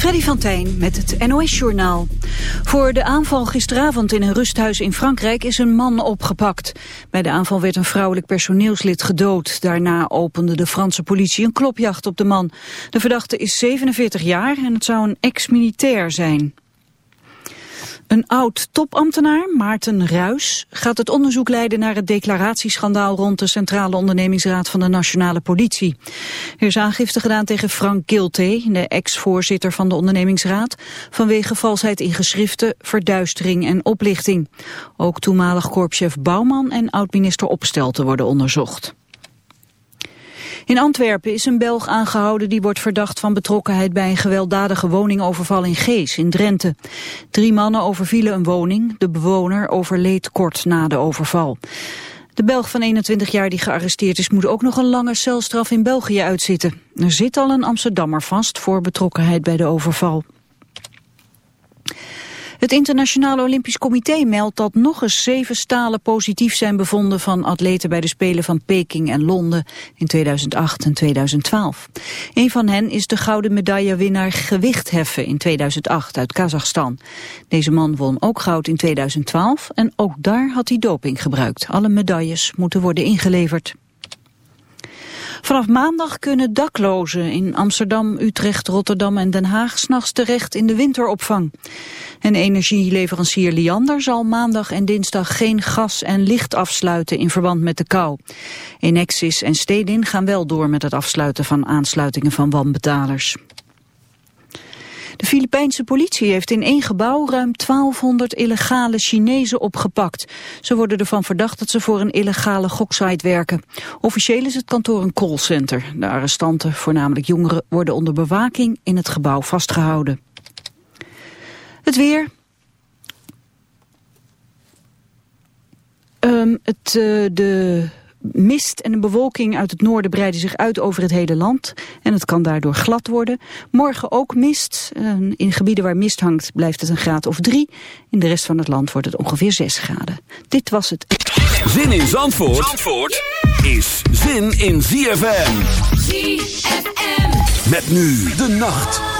Freddy van Tijn met het NOS-journaal. Voor de aanval gisteravond in een rusthuis in Frankrijk is een man opgepakt. Bij de aanval werd een vrouwelijk personeelslid gedood. Daarna opende de Franse politie een klopjacht op de man. De verdachte is 47 jaar en het zou een ex-militair zijn. Een oud-topambtenaar, Maarten Ruis, gaat het onderzoek leiden naar het declaratieschandaal rond de Centrale Ondernemingsraad van de Nationale Politie. Er is aangifte gedaan tegen Frank Gilte, de ex-voorzitter van de ondernemingsraad, vanwege valsheid in geschriften, verduistering en oplichting. Ook toenmalig korpschef Bouwman en oud-minister Opstelten worden onderzocht. In Antwerpen is een Belg aangehouden die wordt verdacht van betrokkenheid bij een gewelddadige woningoverval in Gees in Drenthe. Drie mannen overvielen een woning, de bewoner overleed kort na de overval. De Belg van 21 jaar die gearresteerd is moet ook nog een lange celstraf in België uitzitten. Er zit al een Amsterdammer vast voor betrokkenheid bij de overval. Het Internationale Olympisch Comité meldt dat nog eens zeven stalen positief zijn bevonden van atleten bij de Spelen van Peking en Londen in 2008 en 2012. Een van hen is de gouden medaillewinnaar gewichtheffen in 2008 uit Kazachstan. Deze man won ook goud in 2012 en ook daar had hij doping gebruikt. Alle medailles moeten worden ingeleverd. Vanaf maandag kunnen daklozen in Amsterdam, Utrecht, Rotterdam en Den Haag s'nachts terecht in de winteropvang. En energieleverancier Liander zal maandag en dinsdag geen gas en licht afsluiten in verband met de kou. Enexis en Stedin gaan wel door met het afsluiten van aansluitingen van wanbetalers. De Filipijnse politie heeft in één gebouw ruim 1200 illegale Chinezen opgepakt. Ze worden ervan verdacht dat ze voor een illegale goksite werken. Officieel is het kantoor een callcenter. De arrestanten, voornamelijk jongeren, worden onder bewaking in het gebouw vastgehouden. Het weer. Um, het, uh, de mist en de bewolking uit het noorden breiden zich uit over het hele land. En het kan daardoor glad worden. Morgen ook mist. In gebieden waar mist hangt blijft het een graad of drie. In de rest van het land wordt het ongeveer zes graden. Dit was het. Zin in Zandvoort, Zandvoort is zin in ZFM. ZFM. Met nu de nacht.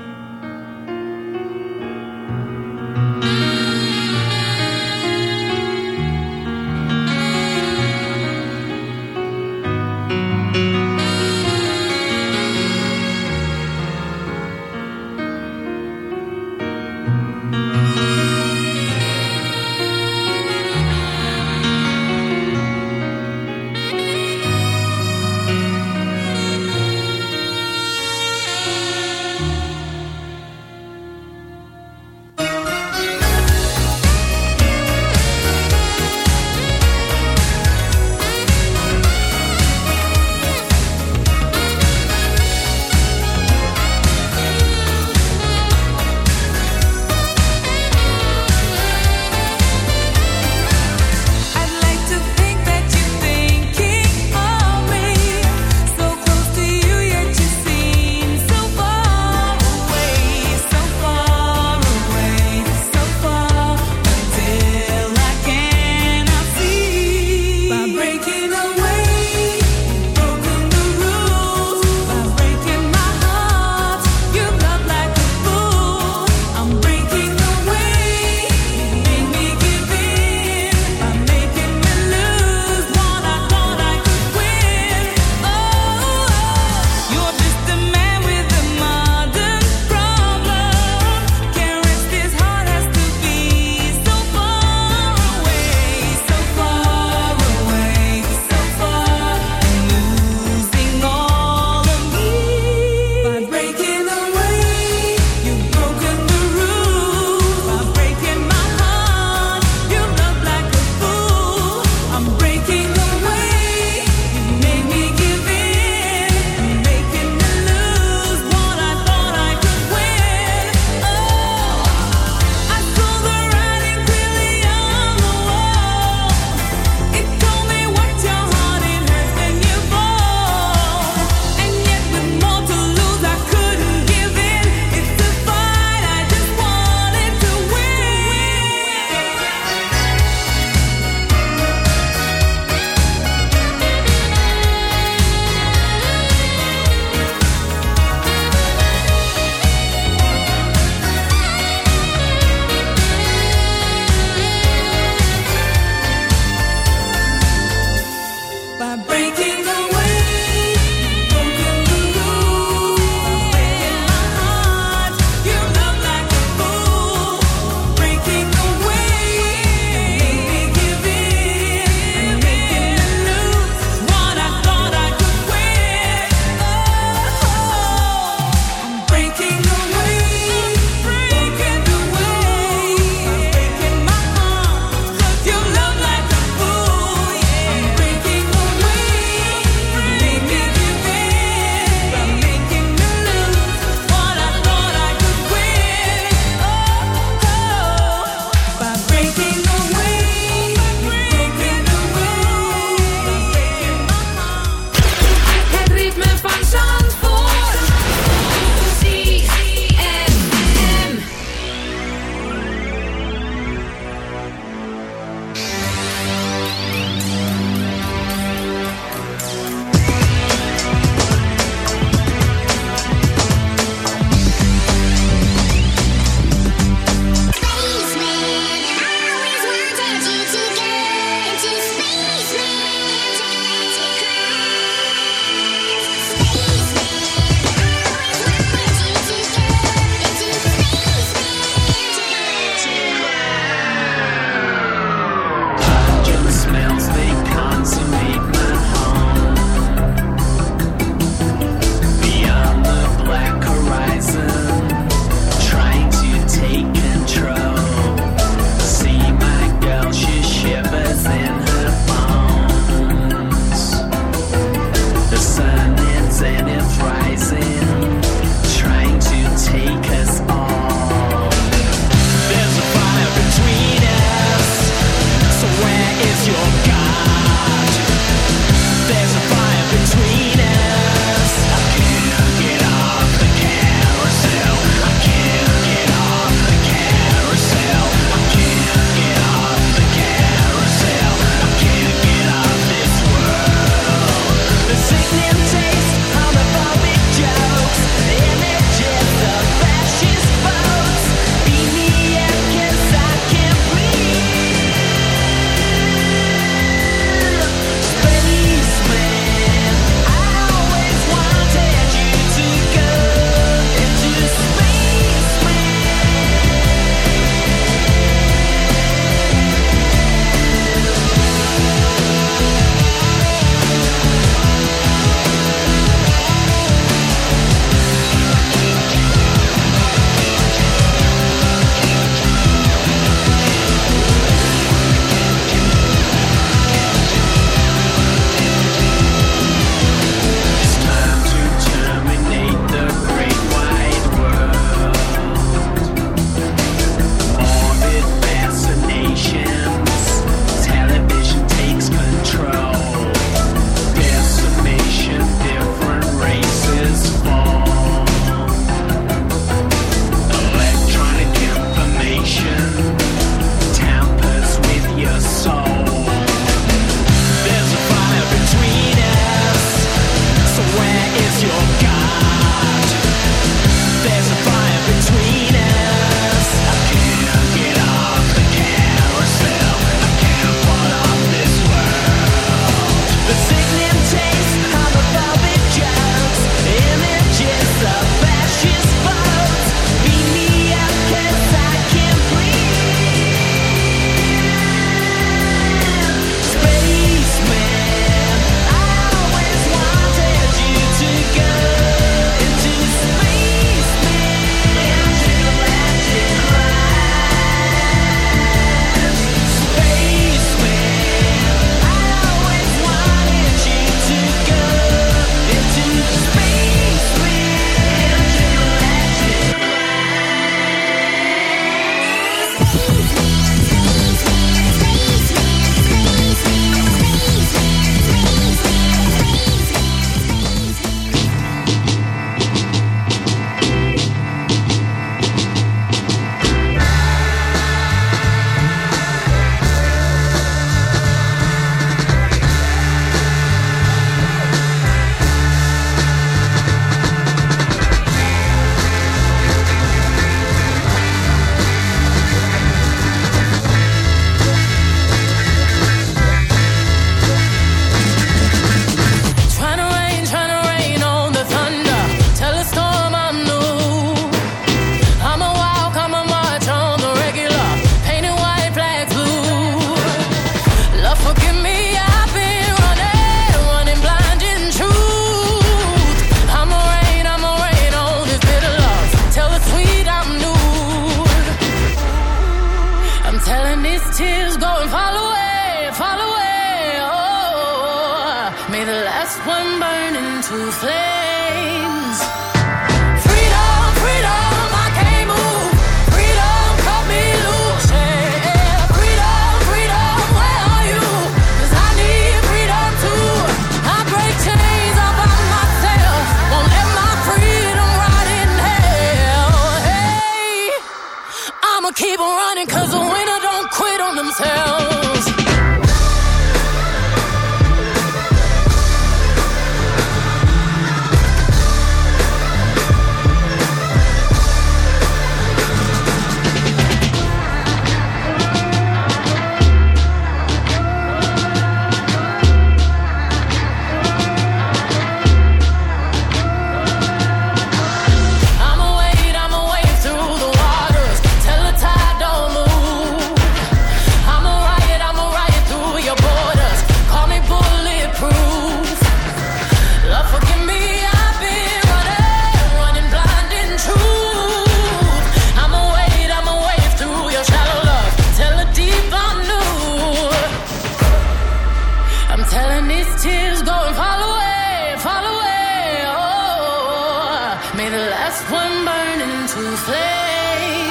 May the last one burn into flame.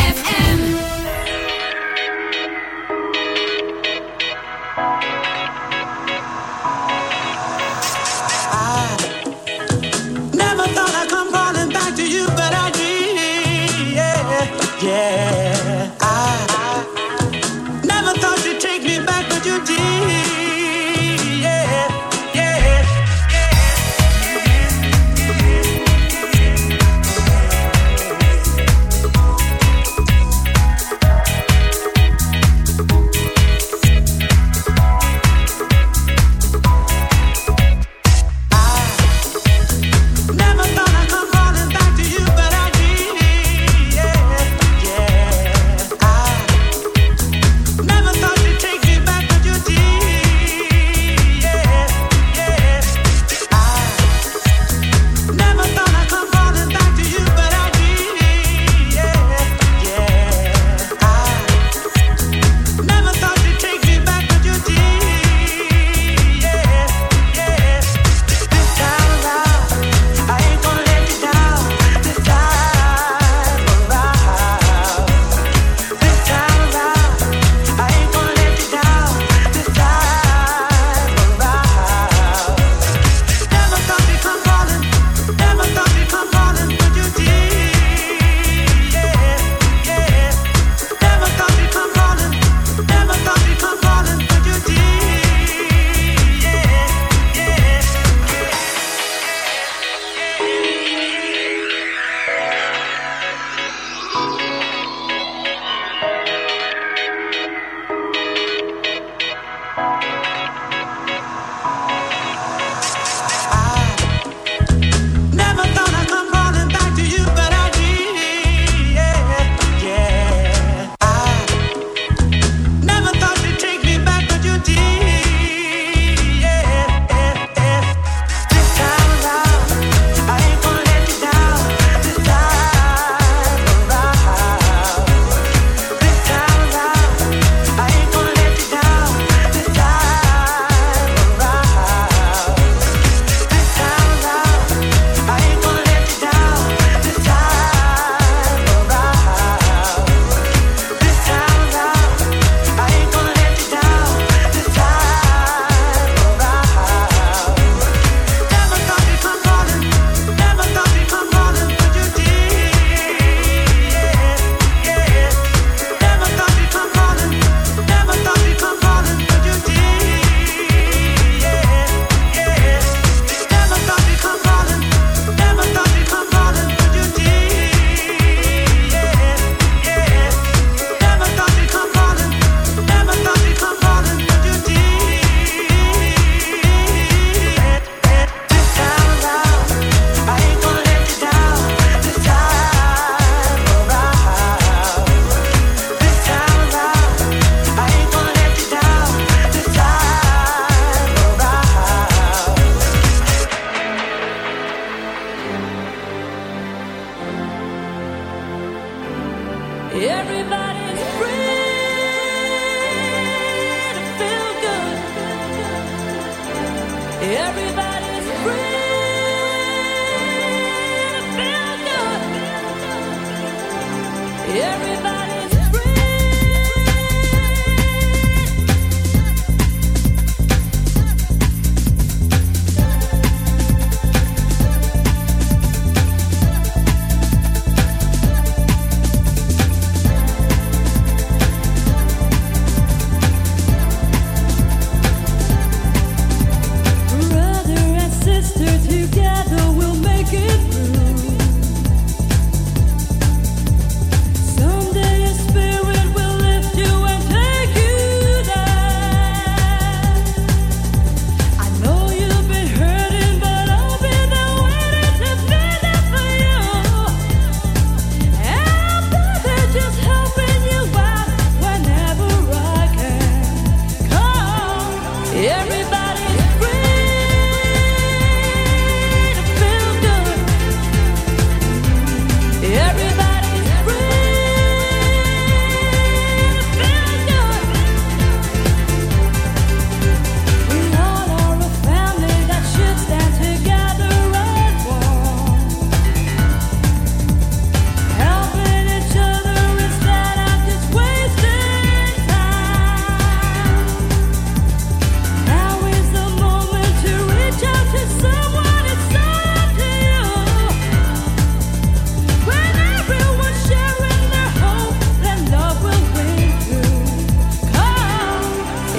Everybody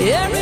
Every